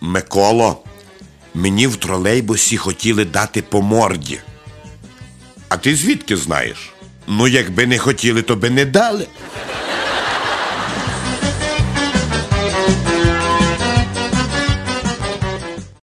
Миколо, мені в тролейбусі хотіли дати по морді. А ти звідки знаєш? Ну, якби не хотіли, то би не дали.